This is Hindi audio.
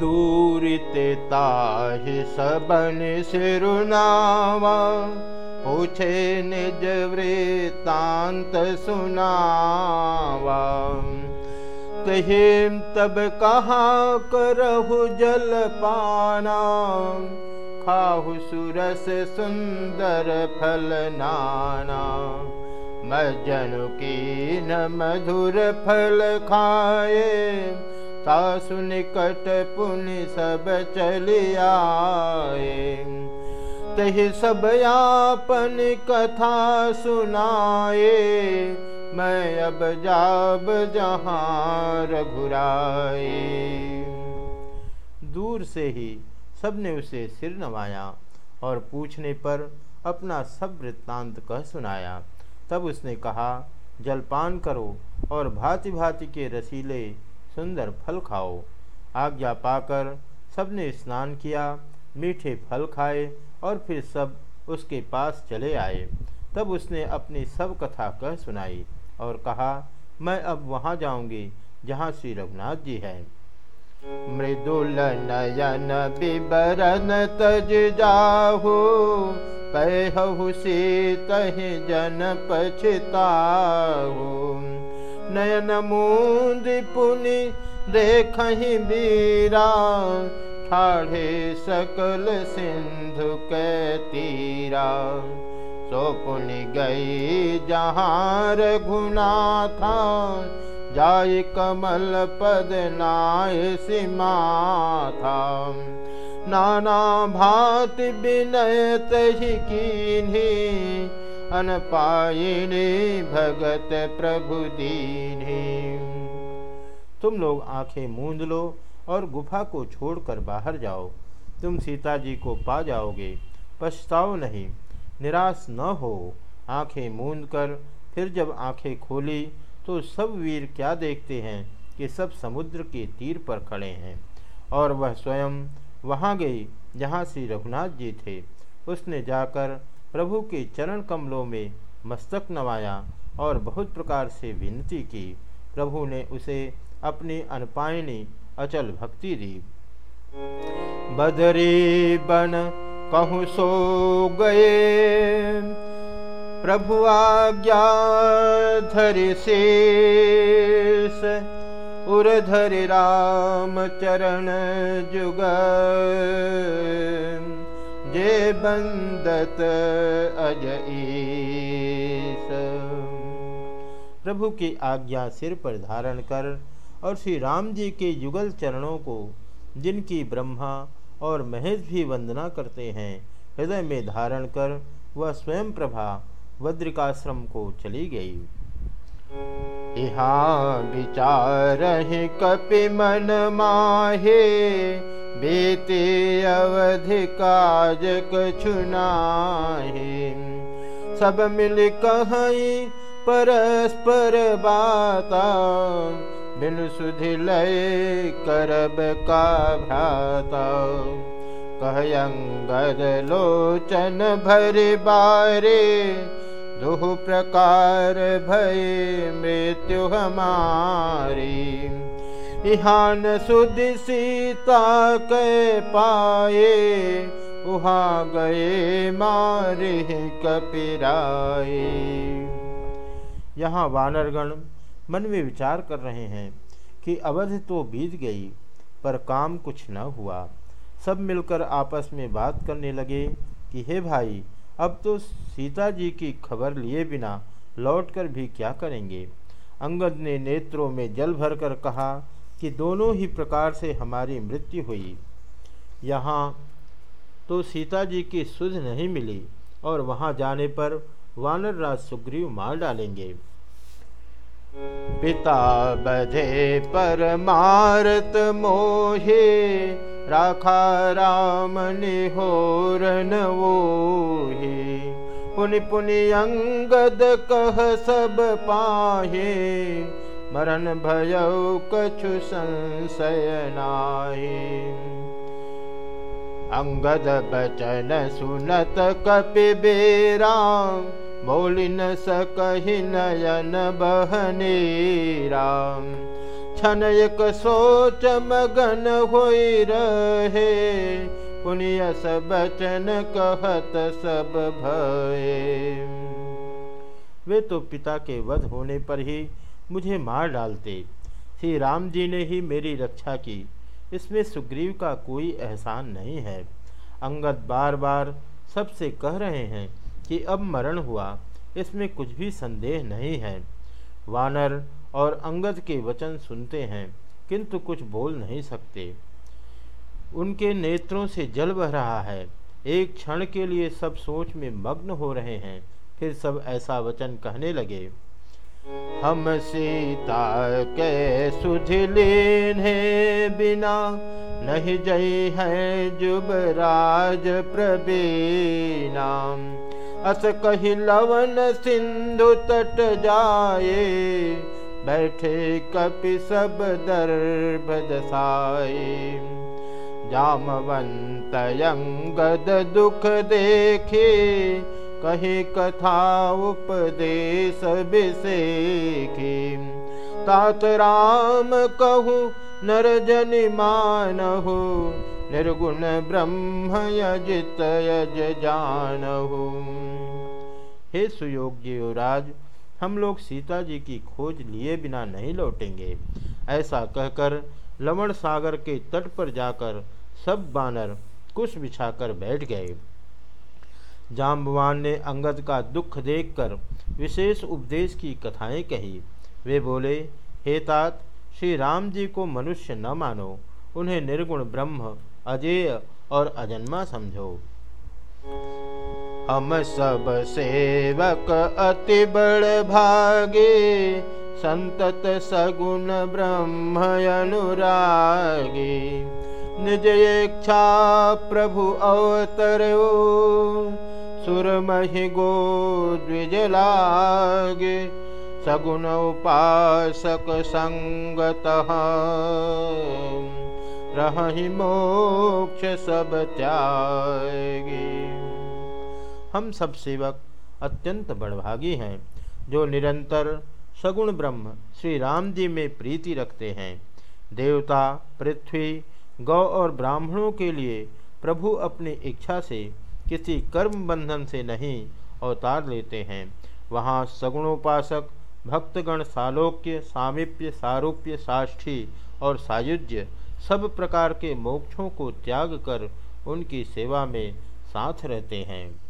दूरिते ताहि सबन सिरुनावा पूछे निज वृतांत सुनावा। तहिम तब कहाँ करहु जल पाना खाहु सुरस सुंदर फल नाना। मजनु की न मधुर फल खाए सासु निकट पुनि सब चलियाए तही सब यापन कथा सुनाए। मैं अब जाब जहाँ रघुराए। दूर से ही सबने उसे सिर नवाया और पूछने पर अपना सब वृत्तांत कह सुनाया। तब उसने कहा, जलपान करो और भांति भांति के रसीले सुंदर फल खाओ। आज्ञा पाकर सबने स्नान किया, मीठे फल खाए और फिर सब उसके पास चले आए। तब उसने अपनी सब कथा कह सुनाई और कहा, मैं अब वहाँ जाऊँगी जहाँ श्री रघुनाथ जी हैं। मृदुल नयन विवरण तज जाहु कहु सीत जन पछताहु। नयन मूंद पुनि देख बीरा ठाढ़े सकल सिंधु के तीरा। सो पुनि गई जहाँ रघुनाथा जाय कमल पद नाय सीमा था नाना भात विनय तही कीन्ही अन पाइने भगत प्रभु दीन्ही तुम लोग आँखें मूंद लो और गुफा को छोड़कर बाहर जाओ। तुम सीता जी को पा जाओगे, पछताओ नहीं, निराश न हो। आँखें मूंद कर, फिर जब आँखें खोली तो सब वीर क्या देखते हैं कि सब समुद्र के तीर पर खड़े हैं। और वह स्वयं वहाँ गई जहाँ श्री रघुनाथ जी थे। उसने जाकर प्रभु के चरण कमलों में मस्तक नवाया और बहुत प्रकार से विनती की। प्रभु ने उसे अपनी अनपायनी अचल भक्ति दी। बदरी बन कहूँ सो गए। प्रभु आज्ञा धर शेष, उर्धरि राम चरण जुग बंदत अज प्रभु की आज्ञा सिर पर धारण कर और श्री राम जी के युगल चरणों को, जिनकी ब्रह्मा और महेश भी वंदना करते हैं, हृदय में धारण कर वह स्वयं प्रभा वज्रिकाश्रम को चली गई। विचार कपि मन माहे बेते अवधि काज कछुनाहे सब मिल कहीं परस्पर बाता। बिन सुधि लय करब का भ्राता। कहयंगद लोचन भर बारे। दुह प्रकार भय मृत्यु हमारी इहान सुध सीता के पाए, उहाँ गए मारे कपिराए। यहाँ वानरगण मन में विचार कर रहे हैं कि अवध तो बीत गई, पर काम कुछ न हुआ। सब मिलकर आपस में बात करने लगे कि, हे भाई, अब तो सीता जी की खबर लिए बिना लौटकर भी क्या करेंगे? अंगद ने नेत्रों में जल भरकर कहा कि दोनों ही प्रकार से हमारी मृत्यु हुई। यहाँ तो सीता जी की सुध नहीं मिली और वहाँ जाने पर वानर राज सुग्रीव मार डालेंगे। पिता बधे पर मारत मोहे, राखा राम निहोरन वोहे। पुनि पुनि अंगद कह सब पाहे मरण भय कछु संशय नाहे। अंगद बचन सुनत कपि बेरा बोल न सकहि नयन बहने राम। क्षण एक सोच मगन हो रहे पुनिय सब बचन कहत सब भये। वे तो पिता के वध होने पर ही मुझे मार डालते। श्री राम जी ने ही मेरी रक्षा की। इसमें सुग्रीव का कोई एहसान नहीं है। अंगद बार बार सबसे कह रहे हैं कि अब मरण हुआ। इसमें कुछ भी संदेह नहीं है। वानर और अंगद के वचन सुनते हैं, किंतु कुछ बोल नहीं सकते। उनके नेत्रों से जल बह रहा है। एक क्षण के लिए सब सोच में मग्न हो रहे हैं, फिर सब ऐसा वचन कहने लगे। हम सीता के सुधिलीन है बिना नहीं जई है जुबराज प्रबीनाम अस कही लवन सिंधु तट जाए, बैठे कपि सब दर्भ दसाए जामवंत दुख देखे कही कथा उपदेश विषेखी तात राम कहूँ, नर जन मानहु, निर्गुण ब्रह्म यजित यज जानहु। हे सुयोग्य युवराज हम लोग सीता जी की खोज लिए बिना नहीं लौटेंगे। ऐसा कहकर लवण सागर के तट पर जाकर सब बानर कुश बिछाकर बैठ गए। जाम्बवान ने अंगद का दुख देखकर विशेष उपदेश की कथाएँ कही। वे बोले, हे तात, श्री राम जी को मनुष्य न मानो, उन्हें निर्गुण ब्रह्म, अजेय और अजन्मा समझो। हम सब सेवक अति बड़ भागे, संतत सगुण ब्रह्म अनुरागे। निज इच्छा प्रभु अवतर सुरमहि गो द्विज लागे, सगुण उपासक संगत रही मोक्ष सब त्यागी। हम सब सेवक अत्यंत बड़भागी हैं, जो निरंतर सगुण ब्रह्म श्री राम जी में प्रीति रखते हैं। देवता, पृथ्वी, गौ और ब्राह्मणों के लिए प्रभु अपनी इच्छा से किसी कर्म बंधन से नहीं अवतार लेते हैं। वहाँ सगुणोपासक, भक्तगण सालोक्य, सामिप्य, सारूप्य, साष्ठी और सायुज्य सब प्रकार के मोक्षों को त्याग कर उनकी सेवा में साथ रहते हैं।